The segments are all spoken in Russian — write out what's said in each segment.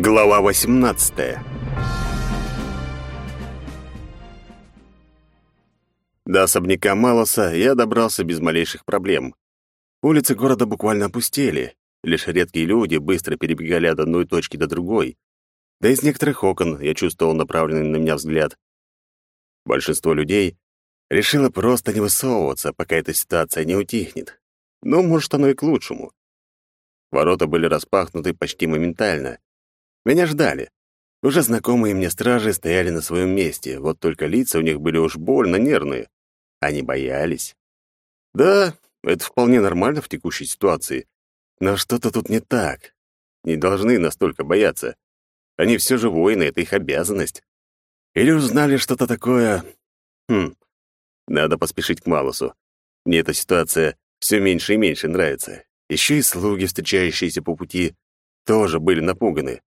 Глава 18 До особняка Малоса я добрался без малейших проблем. Улицы города буквально опустели. Лишь редкие люди быстро перебегали от одной точки до другой. Да из некоторых окон я чувствовал направленный на меня взгляд. Большинство людей решило просто не высовываться, пока эта ситуация не утихнет. Но, может, оно и к лучшему. Ворота были распахнуты почти моментально. Меня ждали. Уже знакомые мне стражи стояли на своем месте, вот только лица у них были уж больно нервные. Они боялись. Да, это вполне нормально в текущей ситуации. Но что-то тут не так. Не должны настолько бояться. Они все же воины, это их обязанность. Или узнали что-то такое... Хм, надо поспешить к Малусу. Мне эта ситуация все меньше и меньше нравится. Еще и слуги, встречающиеся по пути, тоже были напуганы.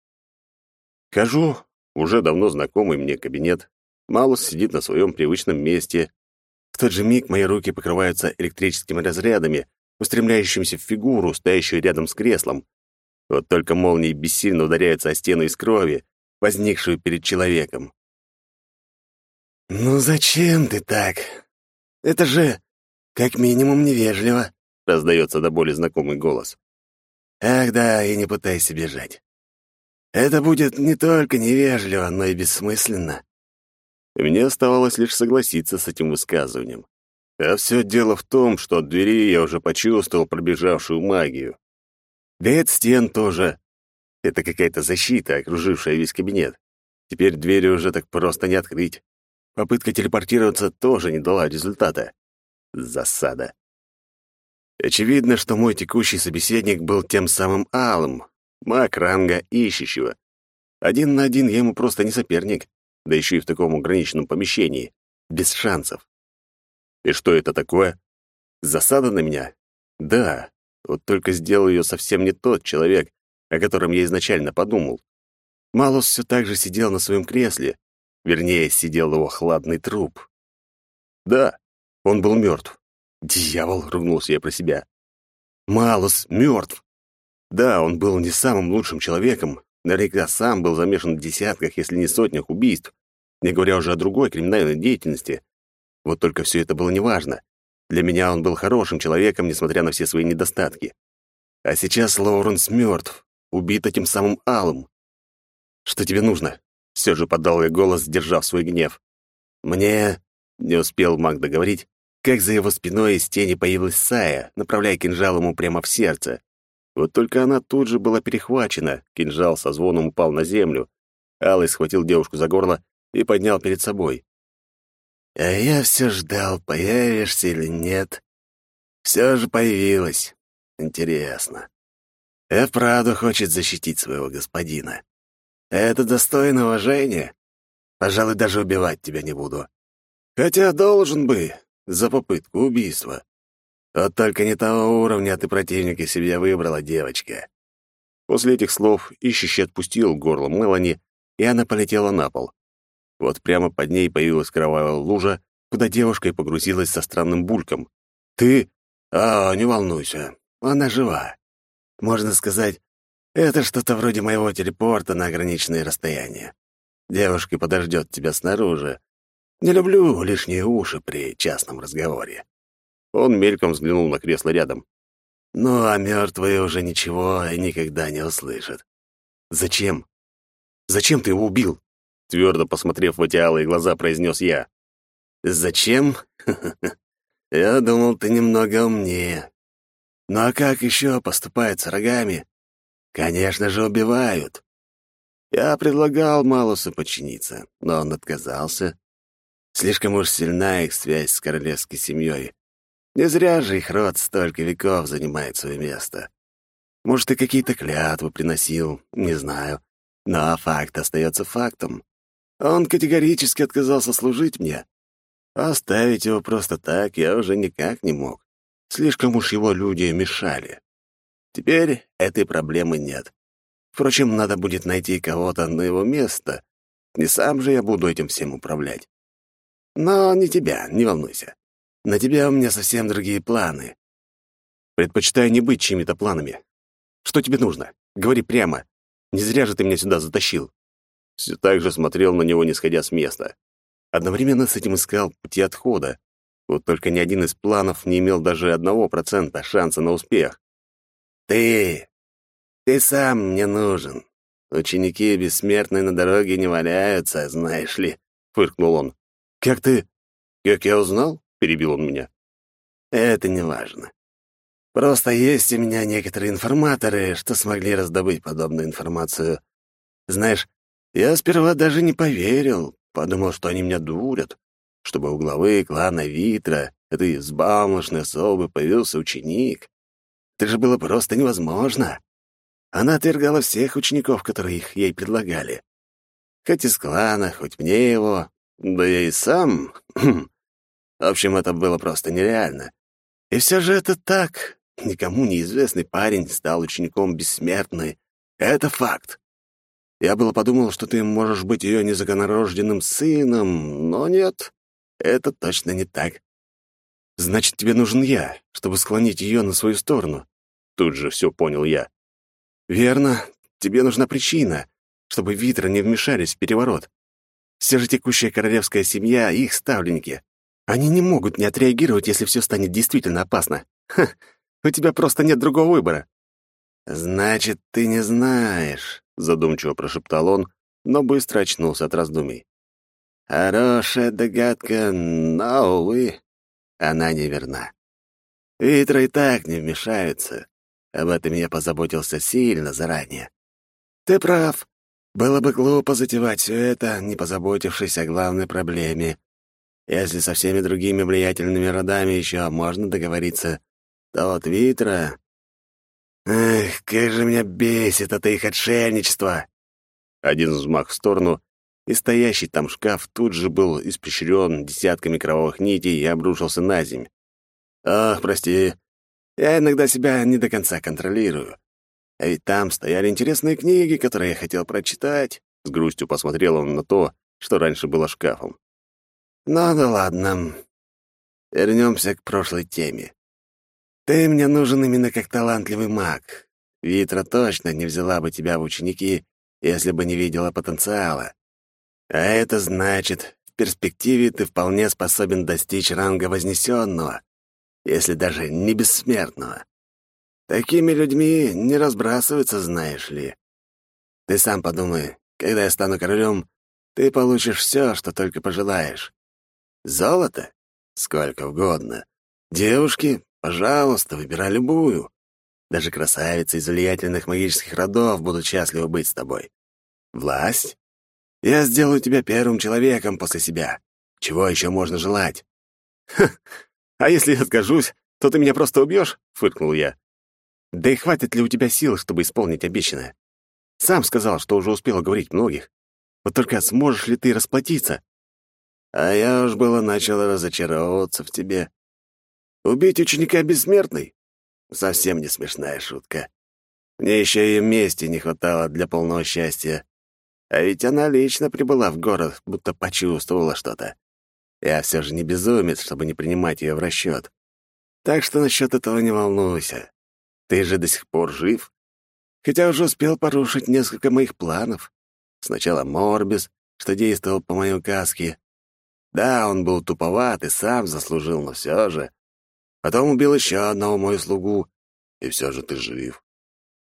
Хожу, уже давно знакомый мне кабинет. Малус сидит на своем привычном месте. В тот же миг мои руки покрываются электрическими разрядами, устремляющимися в фигуру, стоящую рядом с креслом. Вот только молнии бессильно ударяются о стену из крови, возникшую перед человеком. «Ну зачем ты так? Это же как минимум невежливо», — раздается до боли знакомый голос. «Ах да, и не пытайся бежать. Это будет не только невежливо, но и бессмысленно». И мне оставалось лишь согласиться с этим высказыванием. А все дело в том, что от двери я уже почувствовал пробежавшую магию. Да и от стен тоже. Это какая-то защита, окружившая весь кабинет. Теперь двери уже так просто не открыть. Попытка телепортироваться тоже не дала результата. Засада. Очевидно, что мой текущий собеседник был тем самым Алым, маг ранга ищущего. Один на один я ему просто не соперник, да еще и в таком ограниченном помещении, без шансов. И что это такое? Засада на меня? Да, вот только сделал ее совсем не тот человек, о котором я изначально подумал. Малус все так же сидел на своем кресле, вернее, сидел его хладный труп. Да, он был мертв. «Дьявол!» — ругнулся я про себя. «Малус мертв!» Да, он был не самым лучшим человеком, наверняка сам был замешан в десятках, если не сотнях убийств, не говоря уже о другой криминальной деятельности. Вот только все это было неважно. Для меня он был хорошим человеком, несмотря на все свои недостатки. А сейчас Лоуренс мертв, убит этим самым Алым. «Что тебе нужно?» — все же подал я голос, сдержав свой гнев. «Мне...» — не успел маг договорить, как за его спиной из тени появилась Сая, направляя кинжал ему прямо в сердце. Вот только она тут же была перехвачена, кинжал со звоном упал на землю. Алый схватил девушку за горло и поднял перед собой. «А я все ждал, появишься или нет. Все же появилась. Интересно. Эвпраду хочет защитить своего господина. Это достойно уважения. Пожалуй, даже убивать тебя не буду. Хотя должен бы, за попытку убийства. Вот только не того уровня ты противника себе выбрала, девочка». После этих слов ищущий отпустил горло Мелани, и она полетела на пол. Вот прямо под ней появилась кровавая лужа, куда девушка и погрузилась со странным бульком. «Ты...» «А, не волнуйся, она жива. Можно сказать, это что-то вроде моего телепорта на ограниченные расстояния. Девушка подождет тебя снаружи, не люблю лишние уши при частном разговоре. Он мельком взглянул на кресло рядом. Ну, а мертвые уже ничего и никогда не услышат. Зачем? Зачем ты его убил? Твердо посмотрев в эти алые глаза, произнес я. Зачем? Я думал, ты немного умнее. Ну а как еще поступают с рогами? Конечно же, убивают. Я предлагал Малусу подчиниться, но он отказался. Слишком уж сильна их связь с королевской семьей. Не зря же их род столько веков занимает свое место. Может, и какие-то клятвы приносил, не знаю. Но факт остается фактом. Он категорически отказался служить мне. Оставить его просто так я уже никак не мог. Слишком уж его люди мешали. Теперь этой проблемы нет. Впрочем, надо будет найти кого-то на его место. Не сам же я буду этим всем управлять. Но не тебя, не волнуйся. На тебя у меня совсем другие планы. Предпочитаю не быть чьими-то планами. Что тебе нужно? Говори прямо. Не зря же ты меня сюда затащил. Все так же смотрел на него, не сходя с места. Одновременно с этим искал пути отхода. Вот только ни один из планов не имел даже одного процента шанса на успех. «Ты! Ты сам мне нужен. Ученики бессмертные на дороге не валяются, знаешь ли», — фыркнул он. «Как ты...» «Как я узнал?» — перебил он меня. «Это не важно. Просто есть у меня некоторые информаторы, что смогли раздобыть подобную информацию. Знаешь, я сперва даже не поверил, подумал, что они меня дурят, чтобы у главы клана Витра, этой взбалмошной особы, появился ученик. Это же было просто невозможно. Она отвергала всех учеников, которые их ей предлагали. Хоть из клана, хоть мне его, да я и сам. в общем, это было просто нереально. И все же это так. Никому неизвестный парень стал учеником бессмертной. Это факт. Я было подумал, что ты можешь быть ее незаконнорожденным сыном, но нет, это точно не так. Значит, тебе нужен я, чтобы склонить ее на свою сторону. Тут же все понял я. Верно, тебе нужна причина, чтобы Витра не вмешались в переворот. Вся же текущая королевская семья — их ставленники. Они не могут не отреагировать, если все станет действительно опасно. Ха, у тебя просто нет другого выбора». «Значит, ты не знаешь», — задумчиво прошептал он, но быстро очнулся от раздумий. «Хорошая догадка, но, увы, она неверна. Витра и так не вмешаются. Об этом я позаботился сильно заранее. Ты прав. Было бы глупо затевать все это, не позаботившись о главной проблеме. Если со всеми другими влиятельными родами еще можно договориться, то от Витра... Эх, как же меня бесит это их отшельничество!» Один взмах в сторону, и стоящий там шкаф тут же был испещрен десятками кровавых нитей и обрушился на земь. «Ах, прости, я иногда себя не до конца контролирую. А ведь там стояли интересные книги, которые я хотел прочитать». С грустью посмотрел он на то, что раньше было шкафом. «Ну да ладно. Вернемся к прошлой теме. Ты мне нужен именно как талантливый маг. Витра точно не взяла бы тебя в ученики, если бы не видела потенциала. А это значит, в перспективе ты вполне способен достичь ранга Вознесенного, если даже не бессмертного. Такими людьми не разбрасываются, знаешь ли. Ты сам подумай, когда я стану королем, ты получишь все, что только пожелаешь. Золото? Сколько угодно. Девушки? Пожалуйста, выбирай любую. Даже красавицы из влиятельных магических родов будут счастливы быть с тобой. Власть? Я сделаю тебя первым человеком после себя. Чего еще можно желать? Ха, а если я откажусь, то ты меня просто убьешь? фыркнул я. Да и хватит ли у тебя сил, чтобы исполнить обещанное? Сам сказал, что уже успел уговорить многих. Вот только сможешь ли ты расплатиться? А я уж было начал разочаровываться в тебе. Убить ученика бессмертный? Совсем не смешная шутка. Мне еще и мести не хватало для полного счастья. А ведь она лично прибыла в город, будто почувствовала что-то. Я все же не безумец, чтобы не принимать ее в расчет. Так что насчет этого не волнуйся. Ты же до сих пор жив. Хотя уже успел порушить несколько моих планов. Сначала Морбис, что действовал по моей указке. Да, он был туповат и сам заслужил, но все же. Потом убил еще одного мою слугу, и все же ты жив.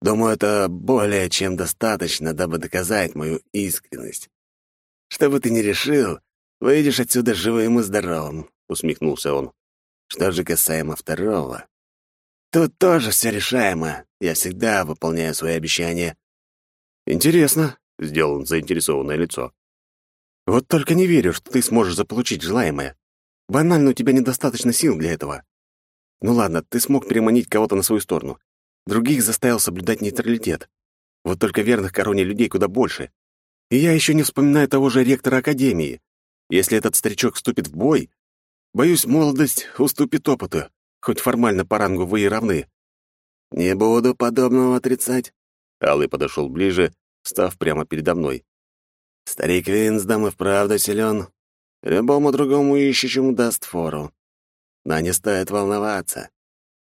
Думаю, это более чем достаточно, дабы доказать мою искренность. Что бы ты ни решил, выйдешь отсюда живым и здоровым», — усмехнулся он. «Что же касаемо второго? Тут тоже все решаемо. Я всегда выполняю свои обещания». «Интересно», — сделал он заинтересованное лицо. «Вот только не верю, что ты сможешь заполучить желаемое. Банально у тебя недостаточно сил для этого. Ну ладно, ты смог переманить кого-то на свою сторону. Других заставил соблюдать нейтралитет. Вот только верных короне людей куда больше. И я еще не вспоминаю того же ректора Академии. Если этот старичок вступит в бой, боюсь, молодость уступит опыту, хоть формально по рангу вы и равны. Не буду подобного отрицать. Алый подошел ближе, став прямо передо мной. Старик Винсдам и вправду силен. Любому другому ищущему даст фору. Но не стоит волноваться.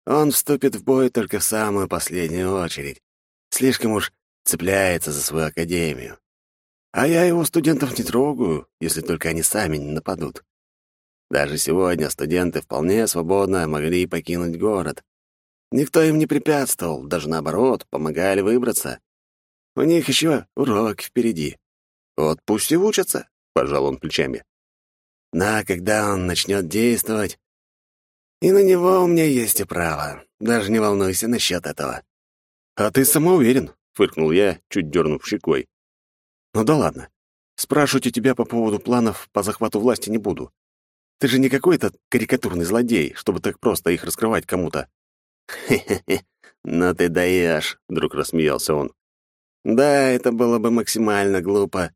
Он вступит в бой только в самую последнюю очередь. Слишком уж цепляется за свою академию. А я его студентов не трогаю, если только они сами не нападут. Даже сегодня студенты вполне свободно могли покинуть город. Никто им не препятствовал, даже наоборот, помогали выбраться. У них еще урок впереди. Вот пусть и учатся, — пожал он плечами. Но когда он начнет действовать, и на него у меня есть и право. Даже не волнуйся насчет этого. А ты самоуверен, — фыркнул я, чуть дернув щекой. Ну да ладно. Спрашивать у тебя по поводу планов по захвату власти не буду. Ты же не какой-то карикатурный злодей, чтобы так просто их раскрывать кому-то. «Хе-хе-хе, ну ты даешь», — вдруг рассмеялся он. «Да, это было бы максимально глупо.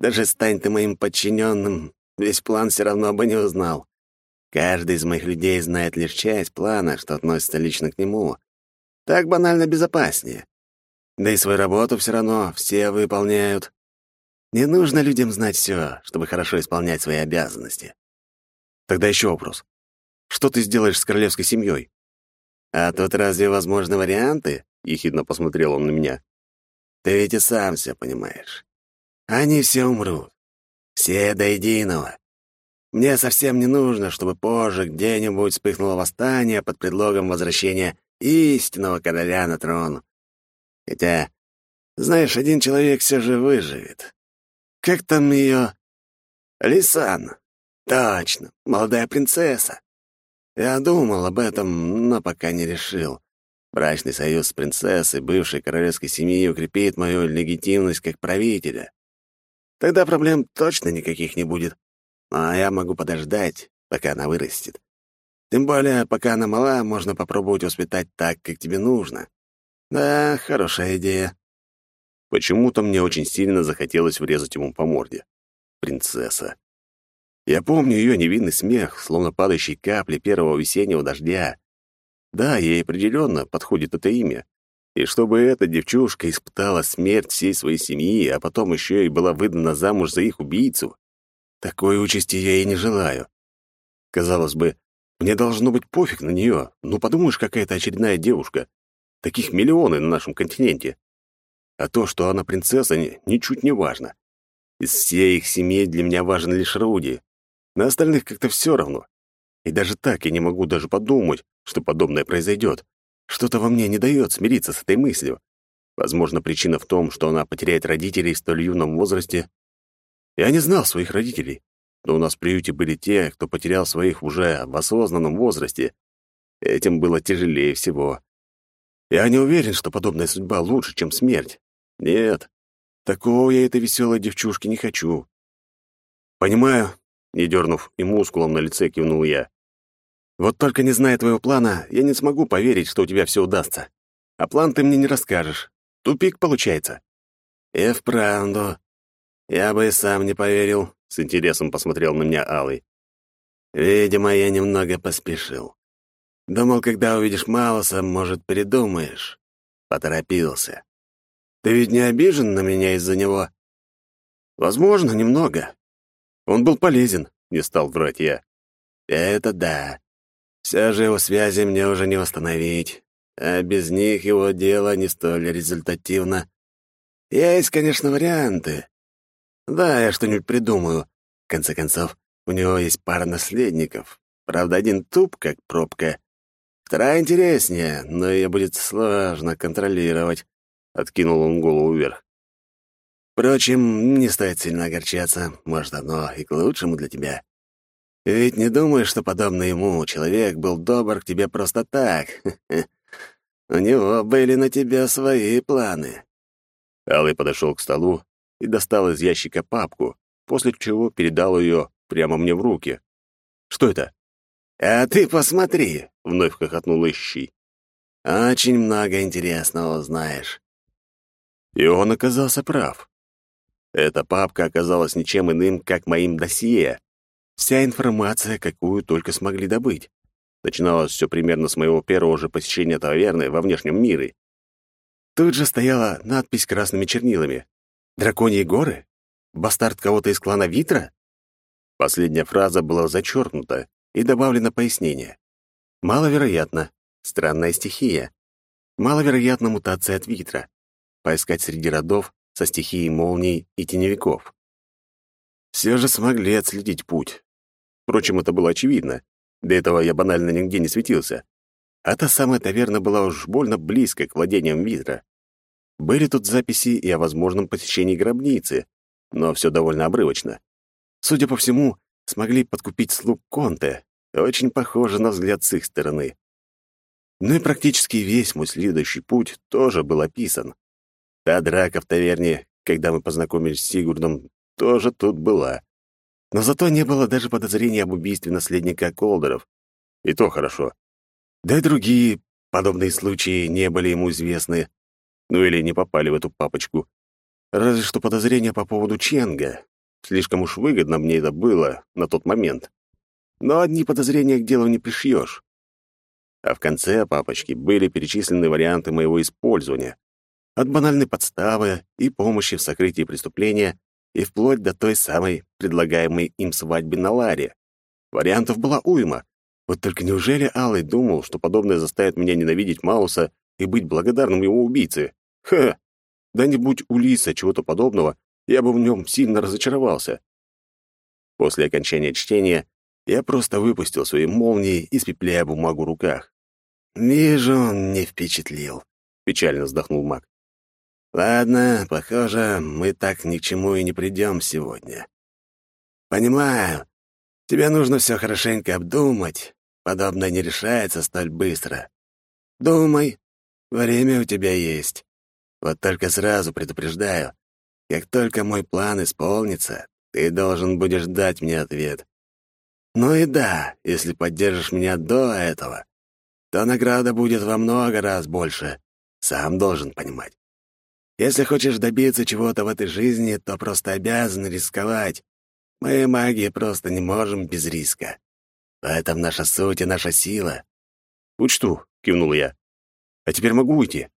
Даже стань ты моим подчиненным, весь план все равно бы не узнал. Каждый из моих людей знает лишь часть плана, что относится лично к нему. Так банально безопаснее. Да и свою работу все равно все выполняют. Не нужно людям знать все, чтобы хорошо исполнять свои обязанности. Тогда еще вопрос. Что ты сделаешь с королевской семьей? А тут разве возможны варианты? Ехидно посмотрел он на меня. Ты ведь и сам все понимаешь. Они все умрут. Все до единого. Мне совсем не нужно, чтобы позже где-нибудь вспыхнуло восстание под предлогом возвращения истинного короля на трон. Хотя, знаешь, один человек все же выживет. Как там ее? Лисан. Точно, молодая принцесса. Я думал об этом, но пока не решил. Брачный союз с принцессой бывшей королевской семьи укрепит мою легитимность как правителя. Тогда проблем точно никаких не будет. А я могу подождать, пока она вырастет. Тем более, пока она мала, можно попробовать воспитать так, как тебе нужно. Да, хорошая идея. Почему-то мне очень сильно захотелось врезать ему по морде. Принцесса. Я помню ее невинный смех, словно падающие капли первого весеннего дождя. Да, ей определенно подходит это имя. И чтобы эта девчушка испытала смерть всей своей семьи, а потом еще и была выдана замуж за их убийцу, такой участи я ей не желаю. Казалось бы, мне должно быть пофиг на нее. Ну, подумаешь, какая-то очередная девушка. Таких миллионы на нашем континенте. А то, что она принцесса, ничуть не важно. Из всей их семьи для меня важен лишь Руди. На остальных как-то все равно. И даже так я не могу даже подумать, что подобное произойдет. Что-то во мне не дает смириться с этой мыслью. Возможно, причина в том, что она потеряет родителей в столь юном возрасте. Я не знал своих родителей, но у нас в приюте были те, кто потерял своих уже в осознанном возрасте. Этим было тяжелее всего. Я не уверен, что подобная судьба лучше, чем смерть. Нет, такого я этой веселой девчушке не хочу. Понимаю, не дернув и мускулом на лице кивнул я. «Вот только не зная твоего плана, я не смогу поверить, что у тебя все удастся. А план ты мне не расскажешь. Тупик получается». «И вправду. Я бы и сам не поверил», — с интересом посмотрел на меня Алый. «Видимо, я немного поспешил. Думал, когда увидишь Малоса, может, передумаешь. Поторопился. Ты ведь не обижен на меня из-за него?» «Возможно, немного. Он был полезен, не стал врать я. Это да. Все же его связи мне уже не восстановить, а без них его дело не столь результативно. Есть, конечно, варианты. Да, я что-нибудь придумаю. В конце концов, у него есть пара наследников. Правда, один туп, как пробка. Вторая интереснее, но ее будет сложно контролировать. Откинул он голову вверх. Впрочем, не стоит сильно огорчаться. Может, оно и к лучшему для тебя. Ведь не думаешь, что подобно ему человек был добр к тебе просто так. У него были на тебя свои планы. Алый подошел к столу и достал из ящика папку, после чего передал ее прямо мне в руки. «Что это?» «А ты посмотри!» — вновь хохотнул Ищий. «Очень много интересного узнаешь». И он оказался прав. Эта папка оказалась ничем иным, как моим досье. Вся информация, какую только смогли добыть. Начиналось все примерно с моего первого же посещения таверны во внешнем мире. Тут же стояла надпись красными чернилами. «Драконьи горы? Бастард кого-то из клана Витра?» Последняя фраза была зачеркнута и добавлено пояснение. «Маловероятно. Странная стихия. Маловероятна мутация от Витра. поискать среди родов со стихией молний и теневиков. Все же смогли отследить путь. Впрочем, это было очевидно. До этого я банально нигде не светился. А та самая таверна была уж больно близко к владениям Витра. Были тут записи и о возможном посещении гробницы, но все довольно обрывочно. Судя по всему, смогли подкупить слуг Конте. Очень похоже на взгляд с их стороны. Ну и практически весь мой следующий путь тоже был описан. Та драка в таверне, когда мы познакомились с Сигурдом, тоже тут была. Но зато не было даже подозрения об убийстве наследника Колдеров. И то хорошо. Да и другие подобные случаи не были ему известны. Ну или не попали в эту папочку. Разве что подозрения по поводу Ченга. Слишком уж выгодно мне это было на тот момент. Но одни подозрения к делу не пришьешь. А в конце папочки были перечислены варианты моего использования. От банальной подставы и помощи в сокрытии преступления и вплоть до той самой предлагаемой им свадьбы на Ларе. Вариантов была уйма. Вот только неужели Алый думал, что подобное заставит меня ненавидеть Мауса и быть благодарным его убийце? Ха! Да не будь у Лиса чего-то подобного, я бы в нем сильно разочаровался. После окончания чтения я просто выпустил свои молнии, испепляя бумагу в руках. «Вижу, он не впечатлил», — печально вздохнул маг. «Ладно, похоже, мы так ни к чему и не придем сегодня. Понимаю, тебе нужно все хорошенько обдумать. Подобное не решается столь быстро. Думай, время у тебя есть. Вот только сразу предупреждаю, как только мой план исполнится, ты должен будешь дать мне ответ. Ну и да, если поддержишь меня до этого, то награда будет во много раз больше. Сам должен понимать. Если хочешь добиться чего-то в этой жизни, то просто обязан рисковать. Мы, маги, просто не можем без риска. В этом наша суть и наша сила. «Учту», — кивнул я. «А теперь могу уйти?»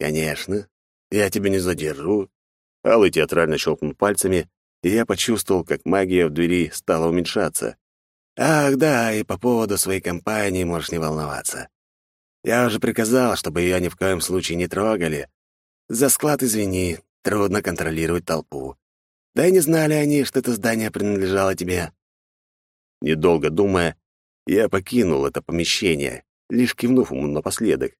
«Конечно. Я тебя не задержу». Алый театрально щелкнул пальцами, и я почувствовал, как магия в двери стала уменьшаться. «Ах, да, и по поводу своей компании можешь не волноваться. Я уже приказал, чтобы ее ни в коем случае не трогали. За склад извини, трудно контролировать толпу. Да и не знали они, что это здание принадлежало тебе». Недолго думая, я покинул это помещение, лишь кивнув ему напоследок.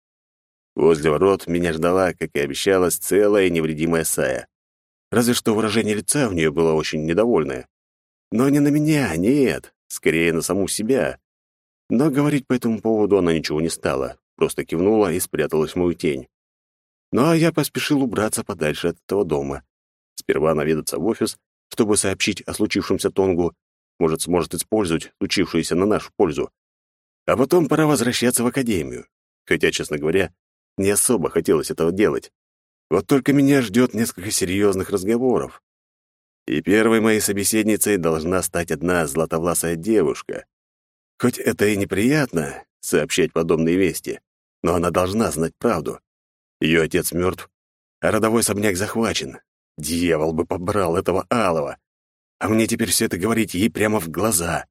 Возле ворот меня ждала, как и обещалось, целая невредимая Сая. Разве что выражение лица в нее было очень недовольное. Но не на меня, нет, скорее на саму себя. Но говорить по этому поводу она ничего не стала, просто кивнула и спряталась в мою тень. Ну а я поспешил убраться подальше от этого дома. Сперва наведаться в офис, чтобы сообщить о случившемся Тонгу, может, сможет использовать случившееся на нашу пользу. А потом пора возвращаться в академию. Хотя, честно говоря, не особо хотелось этого делать. Вот только меня ждет несколько серьезных разговоров. И первой моей собеседницей должна стать одна златовласая девушка. Хоть это и неприятно сообщать подобные вести, но она должна знать правду. Ее отец мертв, а родовой особняк захвачен. Дьявол бы побрал этого алого. А мне теперь все это говорить ей прямо в глаза.